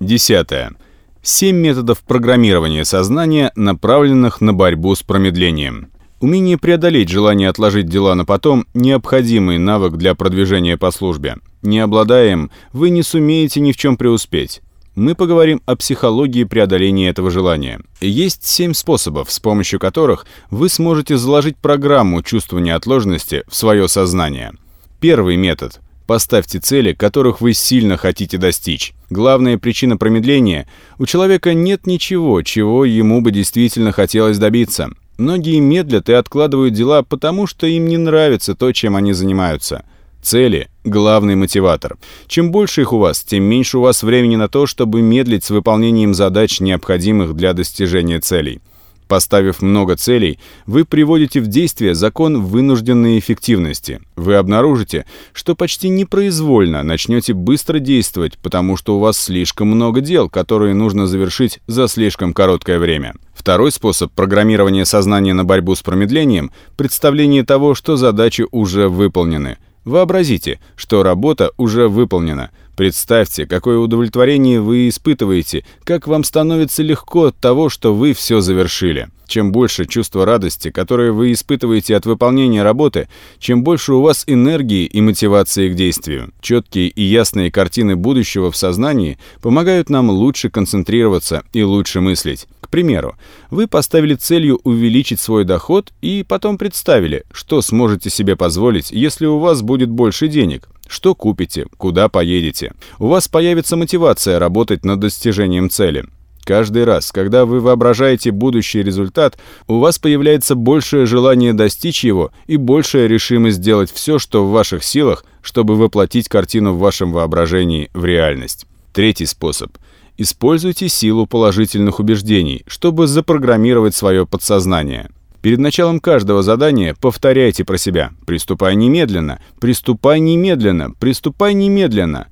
Десятое. Семь методов программирования сознания, направленных на борьбу с промедлением. Умение преодолеть желание отложить дела на потом – необходимый навык для продвижения по службе. Не обладая им, вы не сумеете ни в чем преуспеть. Мы поговорим о психологии преодоления этого желания. Есть семь способов, с помощью которых вы сможете заложить программу чувства неотложности в свое сознание. Первый метод – поставьте цели, которых вы сильно хотите достичь. Главная причина промедления – у человека нет ничего, чего ему бы действительно хотелось добиться – Многие медлят и откладывают дела, потому что им не нравится то, чем они занимаются. Цели – главный мотиватор. Чем больше их у вас, тем меньше у вас времени на то, чтобы медлить с выполнением задач, необходимых для достижения целей. Поставив много целей, вы приводите в действие закон вынужденной эффективности. Вы обнаружите, что почти непроизвольно начнете быстро действовать, потому что у вас слишком много дел, которые нужно завершить за слишком короткое время. Второй способ программирования сознания на борьбу с промедлением – представление того, что задачи уже выполнены. Вообразите, что работа уже выполнена – Представьте, какое удовлетворение вы испытываете, как вам становится легко от того, что вы все завершили. Чем больше чувства радости, которое вы испытываете от выполнения работы, чем больше у вас энергии и мотивации к действию. Четкие и ясные картины будущего в сознании помогают нам лучше концентрироваться и лучше мыслить. К примеру, вы поставили целью увеличить свой доход и потом представили, что сможете себе позволить, если у вас будет больше денег. Что купите, куда поедете. У вас появится мотивация работать над достижением цели. Каждый раз, когда вы воображаете будущий результат, у вас появляется большее желание достичь его и большая решимость сделать все, что в ваших силах, чтобы воплотить картину в вашем воображении в реальность. Третий способ. Используйте силу положительных убеждений, чтобы запрограммировать свое подсознание. Перед началом каждого задания повторяйте про себя «Приступай немедленно! Приступай немедленно! Приступай немедленно!»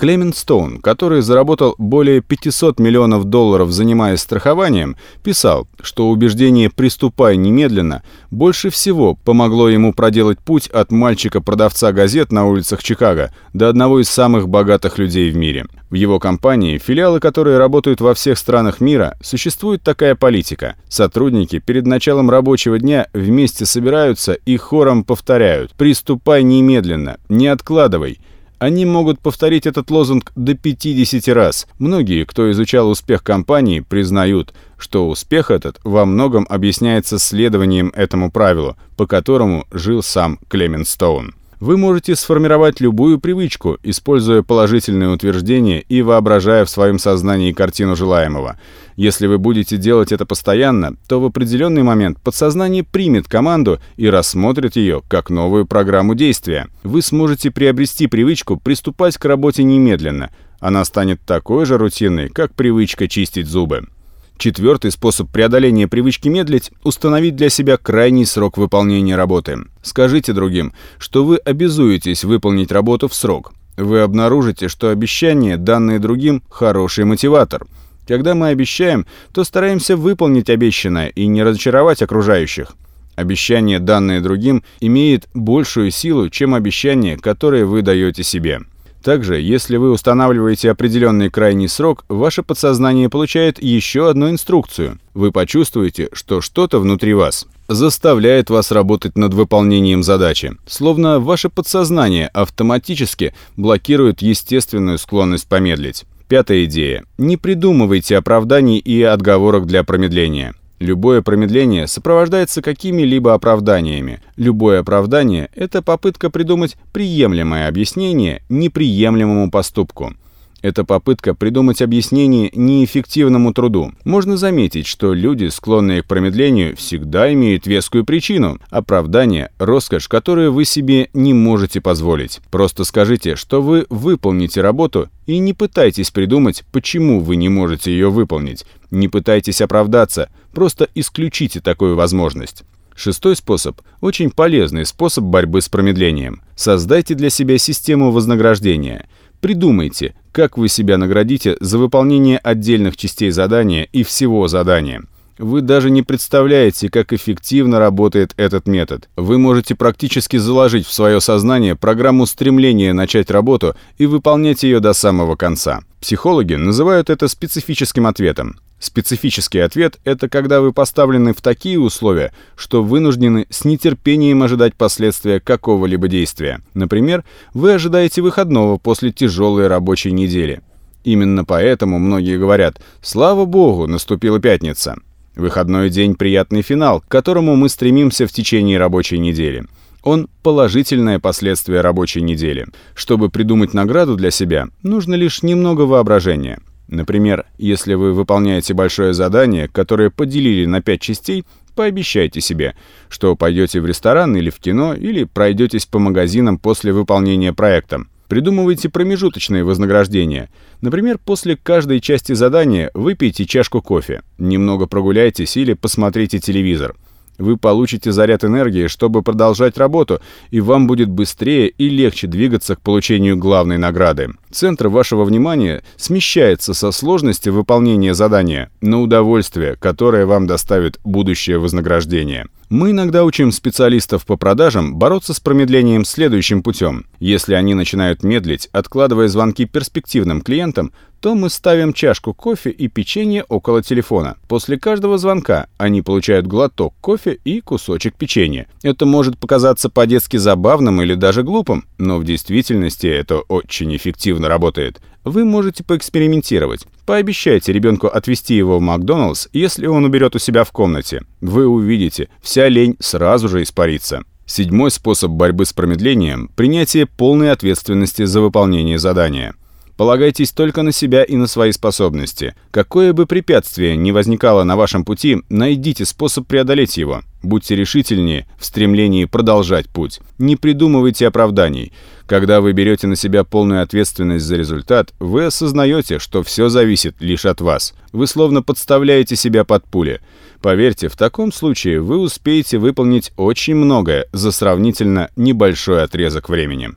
Клемент Стоун, который заработал более 500 миллионов долларов, занимаясь страхованием, писал, что убеждение «приступай немедленно» больше всего помогло ему проделать путь от мальчика-продавца газет на улицах Чикаго до одного из самых богатых людей в мире. В его компании, филиалы которые работают во всех странах мира, существует такая политика. Сотрудники перед началом рабочего дня вместе собираются и хором повторяют «приступай немедленно, не откладывай», они могут повторить этот лозунг до 50 раз. Многие, кто изучал успех компании, признают, что успех этот во многом объясняется следованием этому правилу, по которому жил сам Клемент Стоун. Вы можете сформировать любую привычку, используя положительные утверждения и воображая в своем сознании картину желаемого. Если вы будете делать это постоянно, то в определенный момент подсознание примет команду и рассмотрит ее как новую программу действия. Вы сможете приобрести привычку приступать к работе немедленно. Она станет такой же рутинной, как привычка чистить зубы. Четвертый способ преодоления привычки медлить – установить для себя крайний срок выполнения работы. Скажите другим, что вы обязуетесь выполнить работу в срок. Вы обнаружите, что обещание, данное другим, хороший мотиватор. Когда мы обещаем, то стараемся выполнить обещанное и не разочаровать окружающих. Обещание, данное другим, имеет большую силу, чем обещание, которое вы даете себе. Также, если вы устанавливаете определенный крайний срок, ваше подсознание получает еще одну инструкцию. Вы почувствуете, что что-то внутри вас заставляет вас работать над выполнением задачи. Словно ваше подсознание автоматически блокирует естественную склонность помедлить. Пятая идея. Не придумывайте оправданий и отговорок для промедления. Любое промедление сопровождается какими-либо оправданиями. Любое оправдание – это попытка придумать приемлемое объяснение неприемлемому поступку. Это попытка придумать объяснение неэффективному труду. Можно заметить, что люди, склонные к промедлению, всегда имеют вескую причину – оправдание, роскошь, которую вы себе не можете позволить. Просто скажите, что вы выполните работу и не пытайтесь придумать, почему вы не можете ее выполнить. Не пытайтесь оправдаться, просто исключите такую возможность. Шестой способ – очень полезный способ борьбы с промедлением. Создайте для себя систему вознаграждения – Придумайте, как вы себя наградите за выполнение отдельных частей задания и всего задания. Вы даже не представляете, как эффективно работает этот метод. Вы можете практически заложить в свое сознание программу стремления начать работу и выполнять ее до самого конца. Психологи называют это специфическим ответом. Специфический ответ – это когда вы поставлены в такие условия, что вынуждены с нетерпением ожидать последствия какого-либо действия. Например, вы ожидаете выходного после тяжелой рабочей недели. Именно поэтому многие говорят «Слава Богу, наступила пятница». Выходной день – приятный финал, к которому мы стремимся в течение рабочей недели. Он – положительное последствие рабочей недели. Чтобы придумать награду для себя, нужно лишь немного воображения – Например, если вы выполняете большое задание, которое поделили на пять частей, пообещайте себе, что пойдете в ресторан или в кино, или пройдетесь по магазинам после выполнения проекта. Придумывайте промежуточные вознаграждения. Например, после каждой части задания выпейте чашку кофе, немного прогуляйтесь или посмотрите телевизор. Вы получите заряд энергии, чтобы продолжать работу, и вам будет быстрее и легче двигаться к получению главной награды. Центр вашего внимания смещается со сложности выполнения задания на удовольствие, которое вам доставит будущее вознаграждение. Мы иногда учим специалистов по продажам бороться с промедлением следующим путем. Если они начинают медлить, откладывая звонки перспективным клиентам, то мы ставим чашку кофе и печенье около телефона. После каждого звонка они получают глоток кофе и кусочек печенья. Это может показаться по-детски забавным или даже глупым, но в действительности это очень эффективно работает. Вы можете поэкспериментировать. Пообещайте ребенку отвезти его в Макдоналдс, если он уберет у себя в комнате. Вы увидите, вся лень сразу же испарится. Седьмой способ борьбы с промедлением – принятие полной ответственности за выполнение задания. Полагайтесь только на себя и на свои способности. Какое бы препятствие ни возникало на вашем пути, найдите способ преодолеть его. Будьте решительнее в стремлении продолжать путь. Не придумывайте оправданий. Когда вы берете на себя полную ответственность за результат, вы осознаете, что все зависит лишь от вас. Вы словно подставляете себя под пули. Поверьте, в таком случае вы успеете выполнить очень многое за сравнительно небольшой отрезок времени.